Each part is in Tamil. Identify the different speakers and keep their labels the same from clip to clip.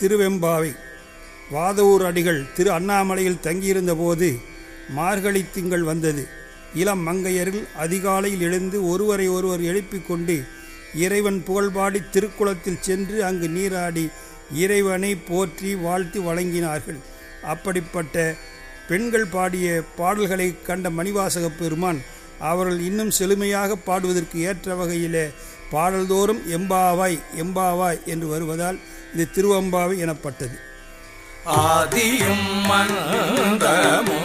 Speaker 1: திருவெம்பாவை. வாதவூர் அடிகள் திரு அண்ணாமலையில் தங்கியிருந்தபோது மார்கழி திங்கள் வந்தது. இளம் மங்கையரில் அதிகாலையில் எழுந்து ஒருவரை ஒருவர் எழுப்பிக் கொண்டு இறைவன் புகழ்பாடி திருக்குளத்தில் சென்று அங்கு நீராடி இறைவனை போற்றி வாழ்த்தி வழங்கினார்கள். அப்படிப்பட்ட பெண்கள் பாடிய பாடல்களை கண்ட மணிவாசக பெருமான் அவர்கள் இன்னும் செழுமையாக பாடுவதற்கு ஏற்ற வகையிலே பாடல்தோறும் எம்பாவாய் எம்பாவாய் என்று வருவதால் இது திருவம்பாவை எனப்பட்டது.
Speaker 2: ஆதியும் மந்தமோ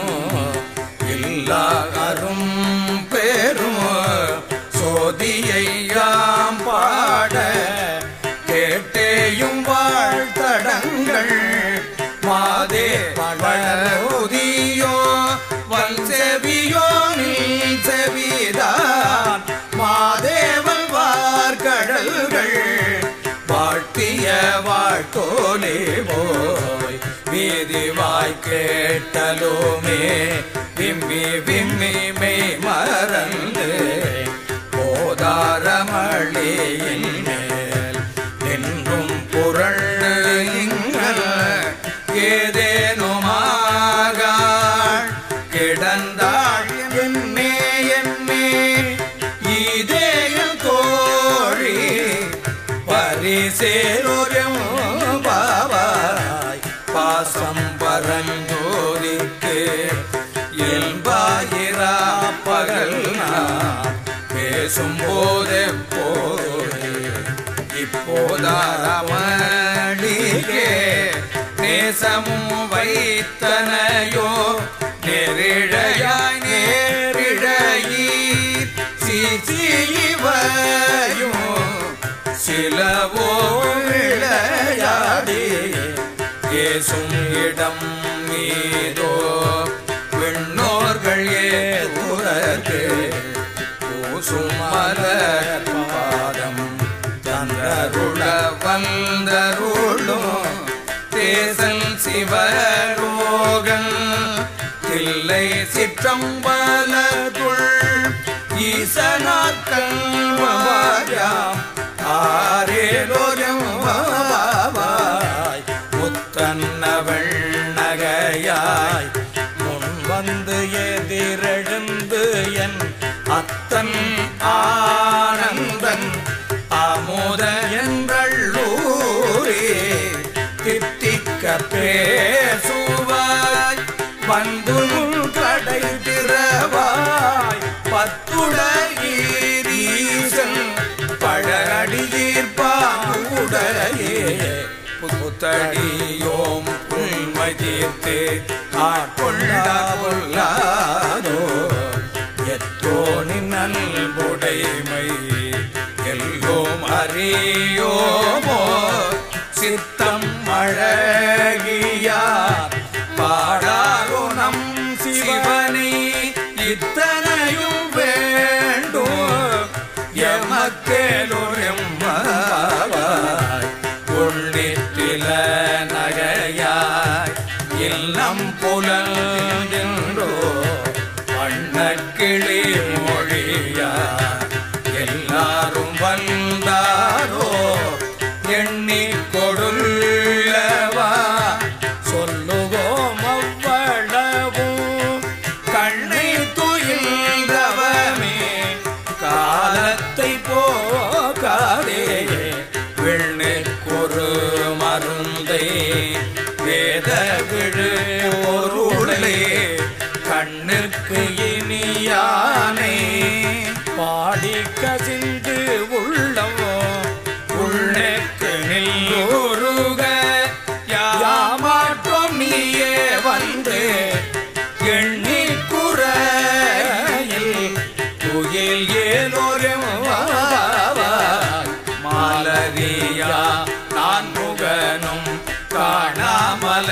Speaker 2: இல்லாரும் வாழ்த்தோலே போய் வீதி வாய் கேட்டலுமே விம்மி விம்மி மெய் மறந்து போதாரமளியின் மேல் என்றும் புரள் இங்கள் ஏதேனுமாக பேசும்போது போது இப்போதாரமணிகே நேசமும் வைத்தனையோ நெரிழையாய் நேரிழையீர் சிசிவையும் சிலவோ விளையாடி ஏசும் இடம் மீதோ பூசும் பாதம் தந்தருள வந்தருளும் தேசல் சிவரோகன் தில்லை சிற்றம்பலத்துள் ஈசனாக்கள் வாயாம் ஆரேலோரம் வாவாய் முத்தன்னவள் நகையாய். முன் வந்து எதிரெழுந்து என் அத்தன் ஆனந்தன் அமுத என்றள்ளூரே தித்திக்க பேசுவாய். வந்து கடை திறவாய் பத்துடீரீசன் பழகடியீர் பாங்குடையே புத்தடியோம் உண்மை தீர்த்து ஆட்கொள்ளா கொள்ளாதோ எத்தோனி நல்புடைமை எல்லோம் அறியோமோ?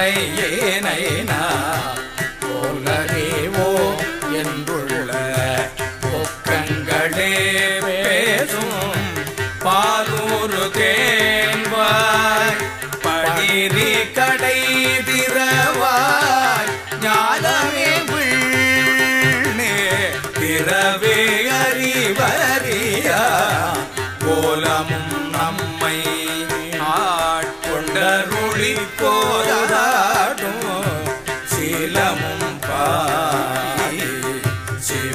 Speaker 2: నైనైనా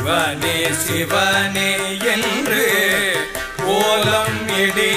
Speaker 2: சிவனே சிவனே என்று கோலம் இடே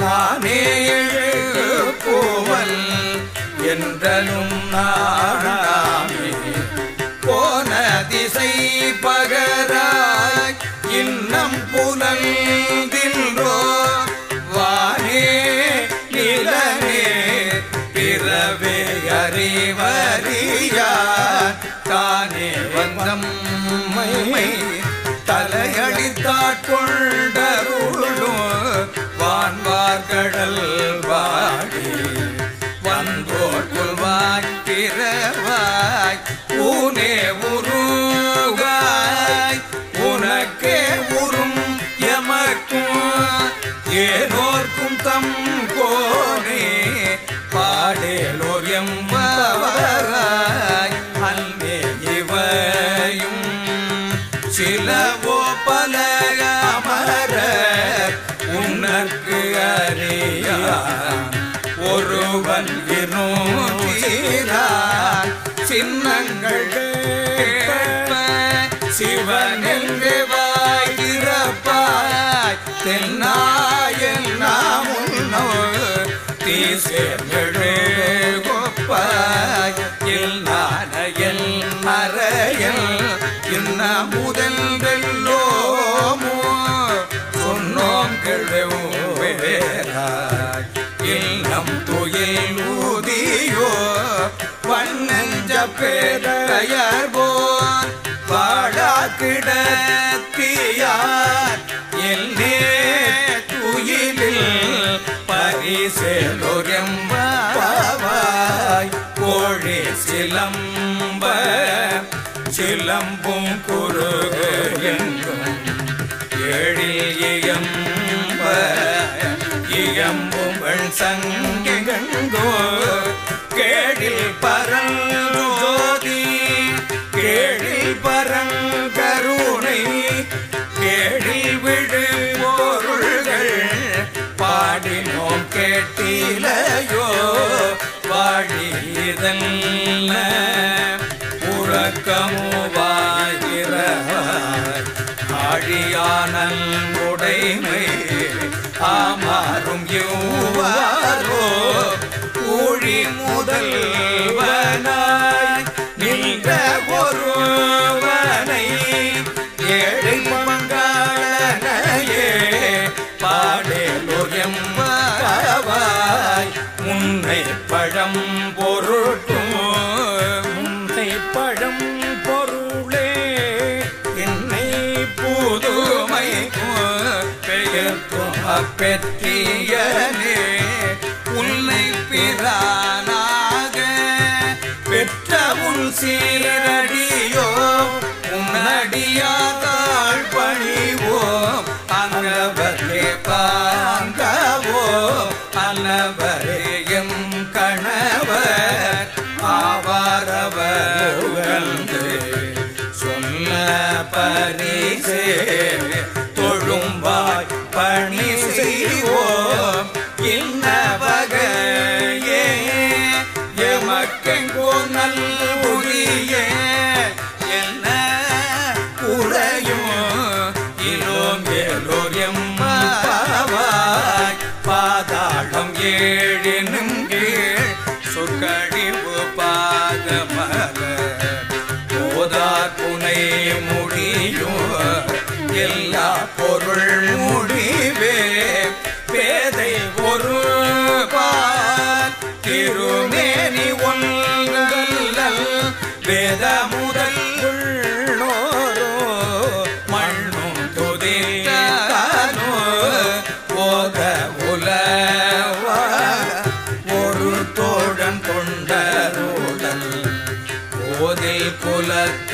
Speaker 2: நானே எழு போவல் என்றனும் நானாமே. போன திசை பகராய் இன்னம் புனல்தின்றோ வானே நிலமே பிறவே அறிவறியா தானே வந்தம்மை தலையடித்தாட்கொண்டருள் வான்வார்கடல் வாடி வந்தோர் கொள்வாய் பிறவாய் ஊனே ஊ கேட்ப சிவனென்று வாயிறப்பாய் தென்னாயில் நாம் உன்னோ பேரையர் போர் பாழாக்கிட தீயார். என்னே துயிலில் பரிசெலொரம்பாய் கோழி சிலம்ப சிலம்பும் குறுக இதல்ல புழக்கமுவாகிறவர் அழியானல் உடைமை ஆமாறும் யூவாரோ. ஊழி முதல் Java the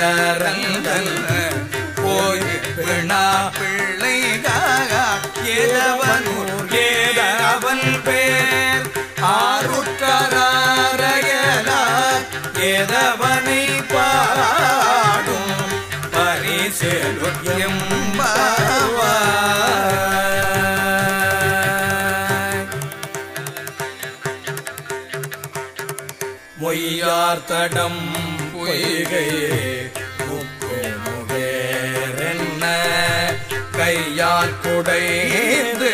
Speaker 2: பரந்தல் போய் பிணா பிள்ளைகாக ஏதவனூர் ஏதவன் பேர். ஆருற்றரையலார் ஏதவனை பாடும் பரிசெலுக்கியம் மொய்யார் தடம் பொய்கை. முகேரென்ன? கையால் குடைந்து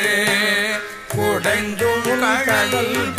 Speaker 2: குடைந்தும் கடல்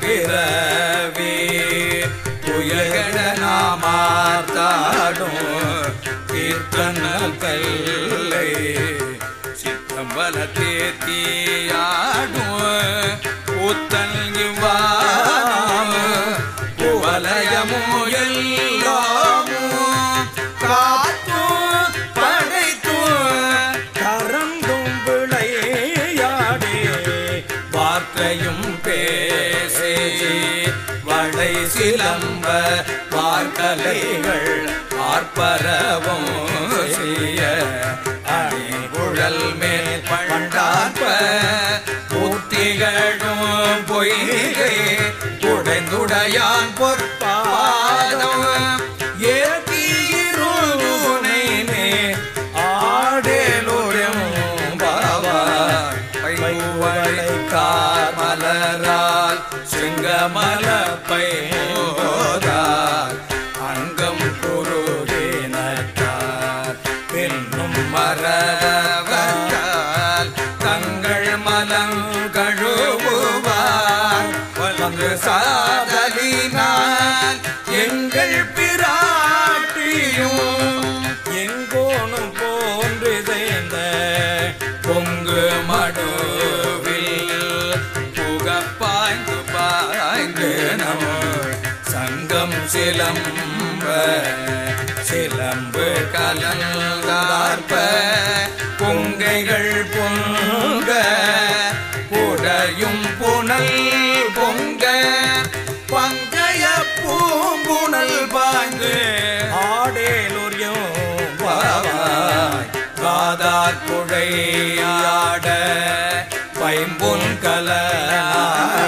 Speaker 2: பிறவி. புயகட நாமாத்தாடும் கீர்த்தன கல்வி வார்கலைகள் ஆர்ப்பர கழுவுவார் சாதலினால் எங்கள் பிராட்டியும்
Speaker 1: எங்கோனும் போன்று செய்த
Speaker 2: பொங்கு மடுவில் புகப்பாய்ந்து பாய்ந்து நம்ம சங்கம் சிலம்ப சிலம்பு கலந்தார்ப்ப. காதார் குழையாட பைம்பொன் கலாட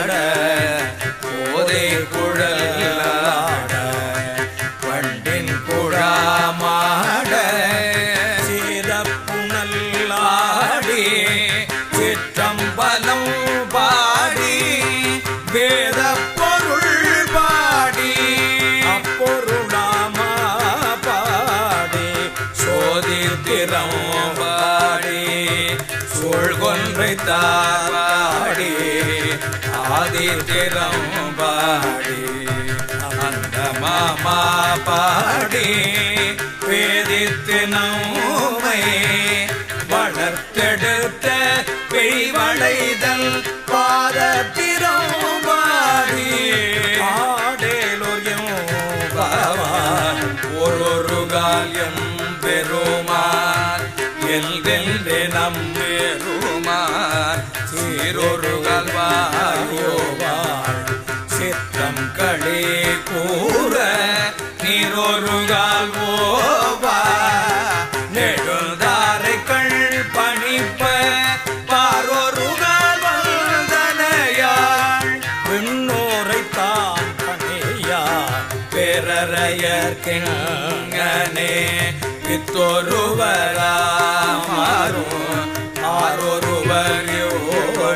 Speaker 2: சூழ்கொன்றை ஆதி ஆதித்திரம் பாடி அந்த மாமா பாடி. இத்தொருவராமாறும் ஆரொருவர்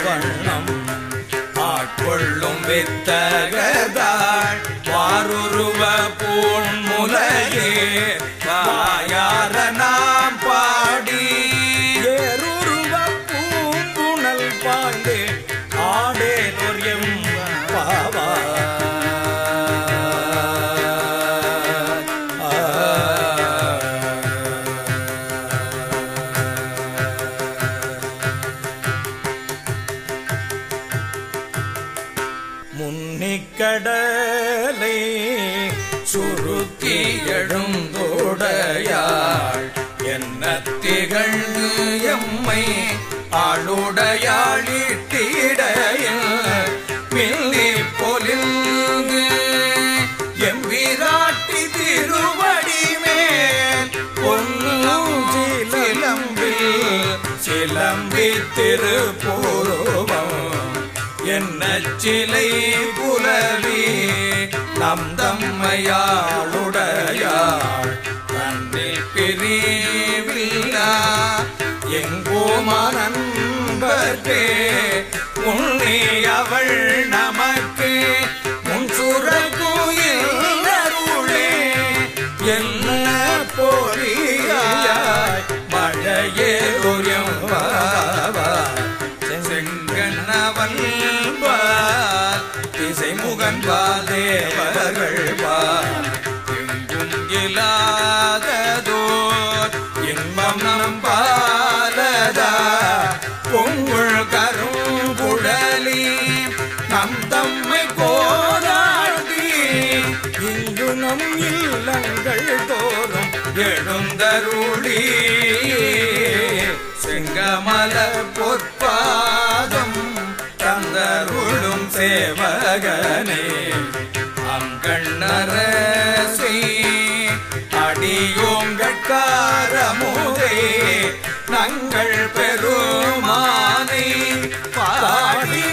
Speaker 2: வண்ணம் ஆட்கொள்ளும் வித்தகதாள் வாருருவ பூண்முலையே திருப்பூர்வம் என்ன சிலை புலவி நம் தம்மையாளுடையாள் தன்னில் பிரிவில்லா எங்கோ மனன்பர்க்கே உன்னே அவள் நமக்கு தேவர்கள் பால் எங்கும் இல்லாததோர் இன்பம் நம் பாலதா பொங்குள் கருங்குழலி நம் தம்மை போராடி இங்கு நம் இல்லங்கள் தோறும் எழுந்தருளி. செங்கமல பொற்பா சேவகனே. அங்கண்ணரசை அடியோங்கட்காரமுதே நங்கள் பெருமானை பாடி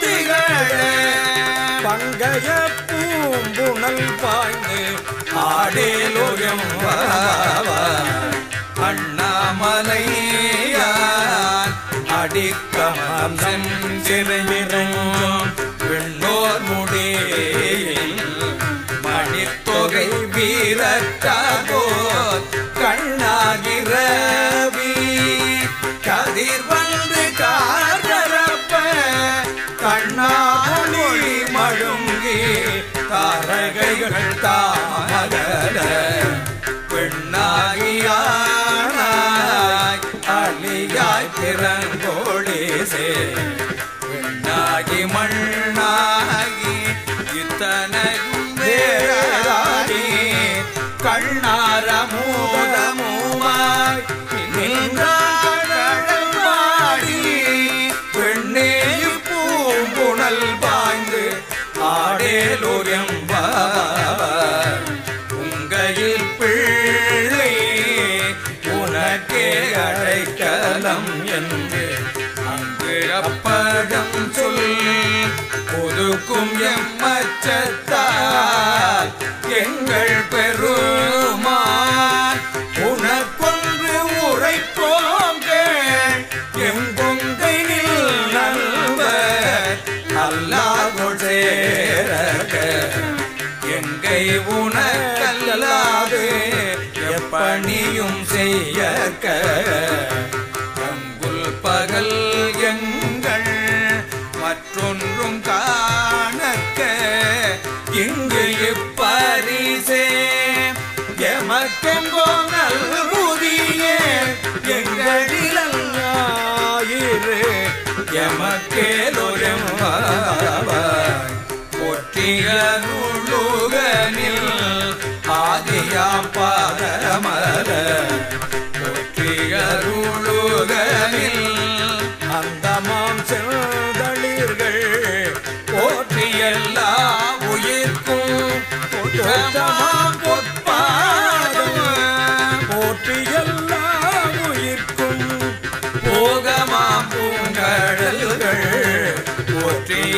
Speaker 2: திகழ. பங்கைய பூம்புணல் பாய்ந்து ஆடேலோயம் அண்ணாமலையான் அடிக்கமம் செஞ்சிறையிறங்கும் வெள்ளோர் முடியில் மணித்தொகை வீரத்தாகோ. கண்ணாகிறவி கதிர் வந்து காதரப்ப. கண்ணாமொழி மழுங்கி தாரகைகள் தாமகல பெண்ணாகியானாய் அடைக்கலம் என்று அங்கு அப்பகம் சொல் ஒதுக்கும் எம்மச்சத்தால் எங்கள் பெருமான். உனக்கொன்று உரைப்போங்க கேள் எங்கொங்கை நல்வர் அல்லாதொள் சேரக. எங்கை உனக்கல்லாது எப்பணியும் செய்யக்க. எமக்கெங்கோ நல்முதியே எங்களிலாயிரு எமக்கேலொருவாய் ஆதியாம் பாதமர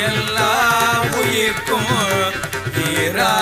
Speaker 2: எல்லா உயிர்க்கும் ஈரா